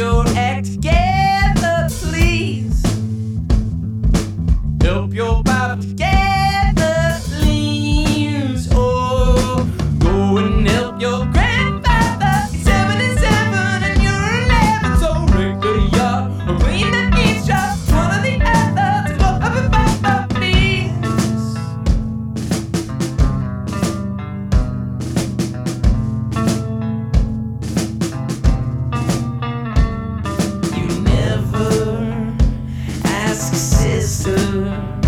Your act together, please. Help your love.